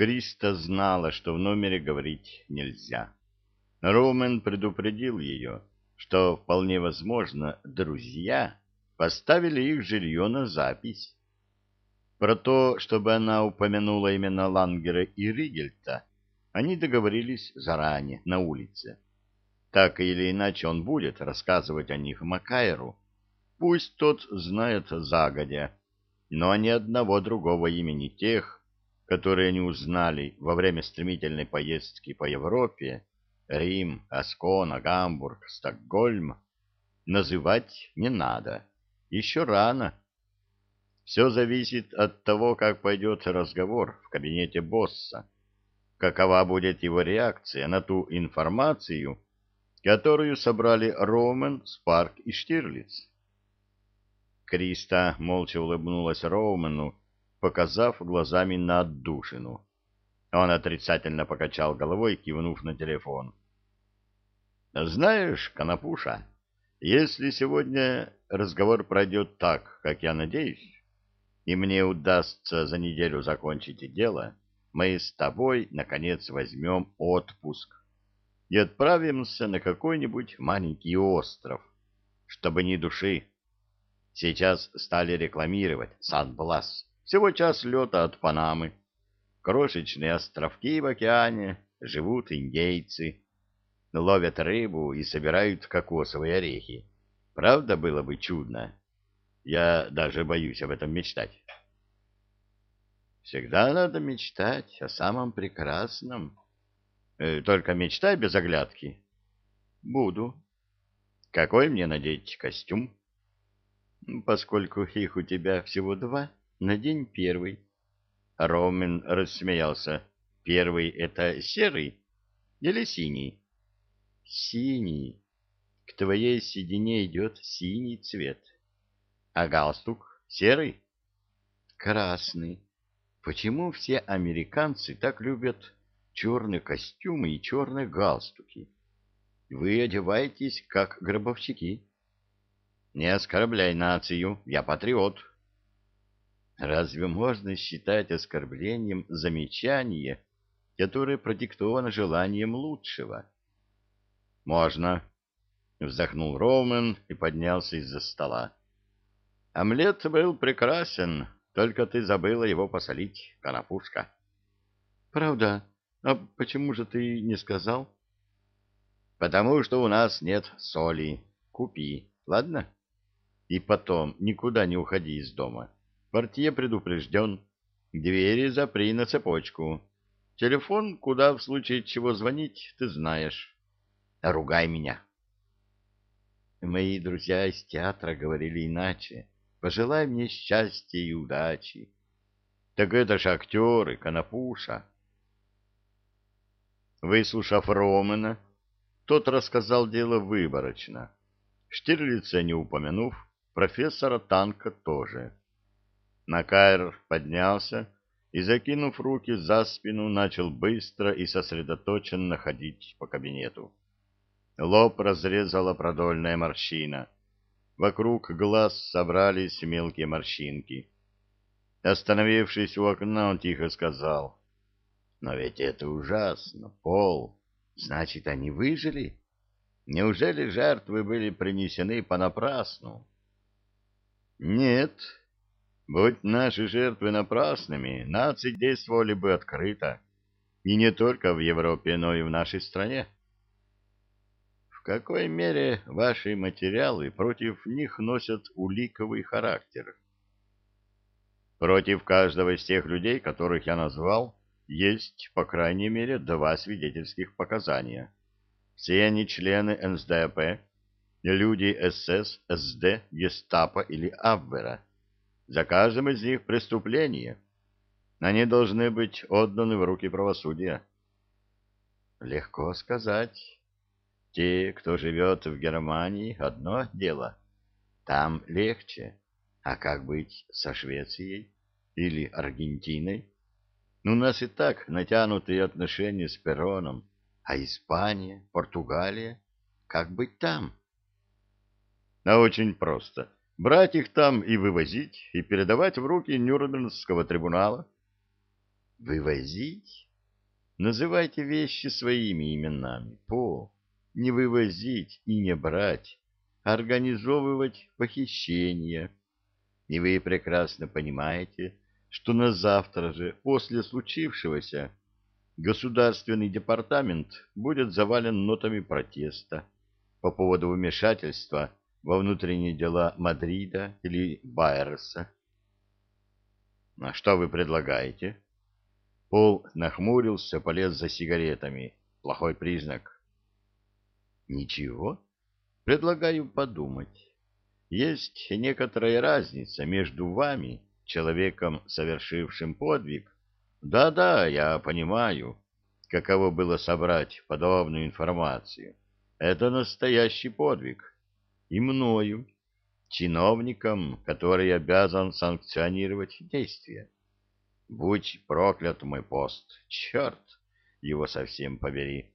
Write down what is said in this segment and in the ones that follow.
Криста знала, что в номере говорить нельзя. Роумен предупредил ее, что, вполне возможно, друзья поставили их жилье на запись. Про то, чтобы она упомянула именно Лангера и Ригельта, они договорились заранее, на улице. Так или иначе он будет рассказывать о них Макайру. Пусть тот знает загодя, но ни одного другого имени тех, которые они узнали во время стремительной поездки по Европе, Рим, Аскона, Гамбург, Стокгольм, называть не надо. Еще рано. Все зависит от того, как пойдет разговор в кабинете босса. Какова будет его реакция на ту информацию, которую собрали Роумен, Спарк и Штирлиц. Криста молча улыбнулась Роумену, показав глазами на отдушину. Он отрицательно покачал головой, кивнув на телефон. «Знаешь, Конопуша, если сегодня разговор пройдет так, как я надеюсь, и мне удастся за неделю закончить дело, мы с тобой, наконец, возьмем отпуск и отправимся на какой-нибудь маленький остров, чтобы ни души. Сейчас стали рекламировать Сан-Блас. Всего час лета от Панамы. Крошечные островки в океане, живут индейцы. Ловят рыбу и собирают кокосовые орехи. Правда, было бы чудно? Я даже боюсь об этом мечтать. Всегда надо мечтать о самом прекрасном. Э, только мечтай без оглядки. Буду. Какой мне надеть костюм? Поскольку их у тебя всего два, надень первый. Ромен рассмеялся. Первый — это серый или синий? Синий. К твоей седине идет синий цвет. А галстук серый? Красный. Почему все американцы так любят черные костюмы и черные галстуки. Вы одеваетесь, как гробовщики. Не оскорбляй нацию, я патриот. Разве можно считать оскорблением замечание, которое продиктовано желанием лучшего? Можно, вздохнул Роумен и поднялся из-за стола. Омлет был прекрасен, только ты забыла его посолить, конопушка. Правда, а почему же ты не сказал? Потому что у нас нет соли. Купи, ладно? И потом никуда не уходи из дома. Портье предупрежден. Двери запри на цепочку. Телефон, куда в случае чего звонить, ты знаешь. Ругай меня. Мои друзья из театра говорили иначе. Пожелай мне счастья и удачи. Так это ж актеры, Конопуша. Выслушав Романа, тот рассказал дело выборочно. Штирлица не упомянув, профессора Танка тоже. Накайр поднялся и, закинув руки за спину, начал быстро и сосредоточенно ходить по кабинету. Лоб разрезала продольная морщина. Вокруг глаз собрались мелкие морщинки. Остановившись у окна, он тихо сказал — но ведь это ужасно, Пол. Значит, они выжили? Неужели жертвы были принесены понапрасну? Нет. Будь наши жертвы напрасными, нации действовали бы открыто. И не только в Европе, но и в нашей стране. В какой мере ваши материалы против них носят уликовый характер? Против каждого из тех людей, которых я назвал, есть, по крайней мере, два свидетельских показания. Все они члены НСДАП, люди СС, СД, Гестапо или Абвера. За каждым из них преступление. Они должны быть отданы в руки правосудия. Легко сказать. Те, кто живет в Германии, одно дело. Там легче. А как быть со Швецией или Аргентиной? Ну, у нас и так натянутые отношения с Пероном. А Испания, Португалия? Как быть там? А очень просто. Брать их там и вывозить, и передавать в руки Нюрнбергского трибунала. Вывозить? Называйте вещи своими именами. Пол. Не вывозить и не брать, организовывать похищение. И вы прекрасно понимаете, что на завтра же, после случившегося, Государственный департамент будет завален нотами протеста по поводу вмешательства во внутренние дела Мадрида или Байерса. А что вы предлагаете? Пол нахмурился, полез за сигаретами. Плохой признак. Ничего. Предлагаю подумать. Есть некоторая разница между вами, человеком, совершившим подвиг, да-да, я понимаю, каково было собрать подобную информацию. Это настоящий подвиг. И мною, чиновником, который обязан санкционировать действия. Будь проклят мой пост, черт его совсем побери.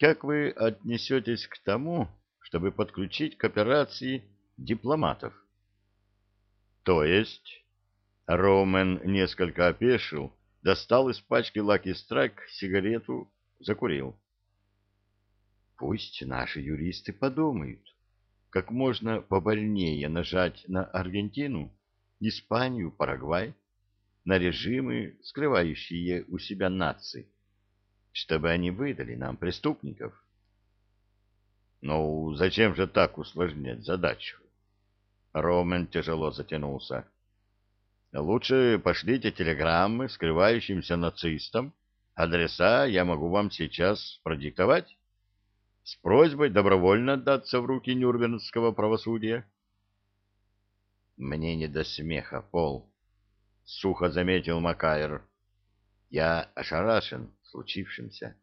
Как вы отнесетесь к тому, чтобы подключить к операции дипломатов? То есть, Роумен несколько опешил, достал из пачки Lucky Strike сигарету, закурил. Пусть наши юристы подумают, как можно побольнее нажать на Аргентину, Испанию, Парагвай, на режимы, скрывающие у себя нации, чтобы они выдали нам преступников. Ну, зачем же так усложнять задачу? Ромен тяжело затянулся. Лучше пошлите телеграммы скрывающимся нацистам. Адреса я могу вам сейчас продиктовать. С просьбой добровольно отдаться в руки нюрнбергского правосудия. Мне не до смеха, Пол, — сухо заметил Макайр. Я ошарашен случившимся.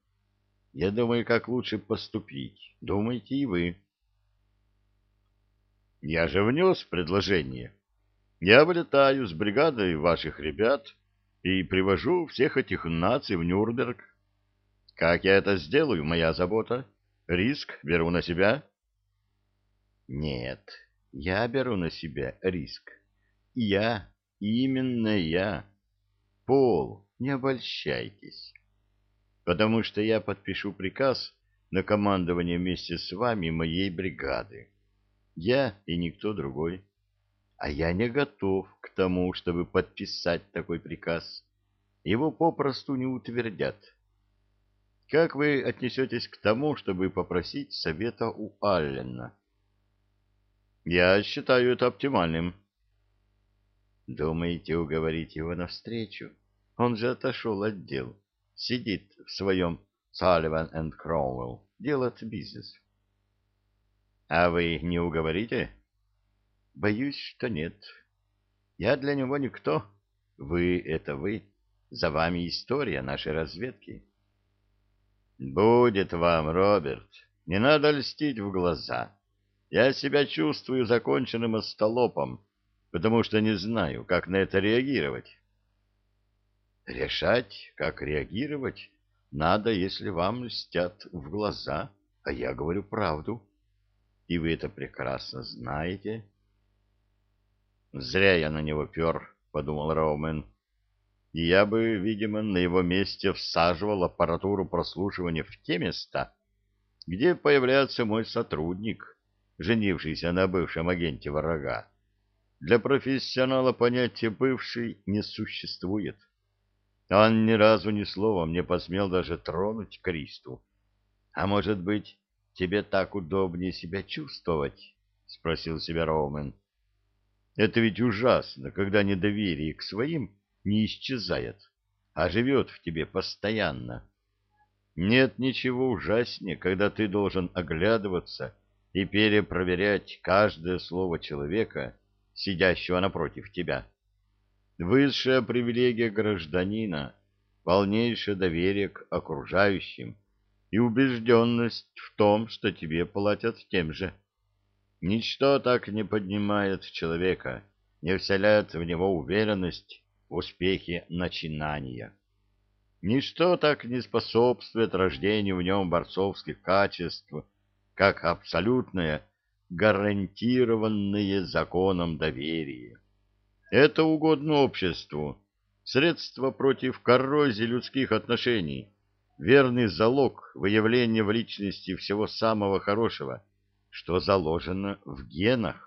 Я думаю, как лучше поступить. Думайте и вы. Я же внес предложение. Я вылетаю с бригадой ваших ребят и привожу всех этих наций в Нюрнберг. Как я это сделаю, моя забота. Риск беру на себя. Нет, я беру на себя риск. Я, именно я. Пол, не обольщайтесь. Потому что я подпишу приказ на командование вместе с вами моей бригады. Я и никто другой. А я не готов к тому, чтобы подписать такой приказ. Его попросту не утвердят. Как вы отнесетесь к тому, чтобы попросить совета у Аллена? Я считаю это оптимальным. Думаете уговорить его навстречу? Он же отошел от дел. Сидит в своем Салливан энд Кроуэлл, делает бизнес. А вы не уговорите? — Боюсь, что нет. Я для него никто. Вы — это вы. За вами история нашей разведки. Будет вам, Роберт. Не надо льстить в глаза. Я себя чувствую законченным остолопом, потому что не знаю, как на это реагировать. Решать, как реагировать, надо, если вам льстят в глаза, а я говорю правду. И вы это прекрасно знаете. Зря я на него пер, — подумал Роумен. И я бы, видимо, на его месте всаживал аппаратуру прослушивания в те места, где появляется мой сотрудник, женившийся на бывшем агенте врага. Для профессионала понятие «бывший» не существует. Он ни разу ни словом не посмел даже тронуть Кристу. — А может быть, тебе так удобнее себя чувствовать? — спросил себя Роумен. — это ведь ужасно, когда недоверие к своим не исчезает, а живет в тебе постоянно. Нет ничего ужаснее, когда ты должен оглядываться и перепроверять каждое слово человека, сидящего напротив тебя. Высшая привилегия гражданина — полнейшее доверие к окружающим и убежденность в том, что тебе платят тем же. Ничто так не поднимает человека, не вселяет в него уверенность успехе начинания. Ничто так не способствует рождению в нем борцовских качеств, как абсолютное, гарантированное законом доверие. Это угодно обществу, Средство против коррозии людских отношений, верный залог выявления в личности всего самого хорошего, что заложено в генах.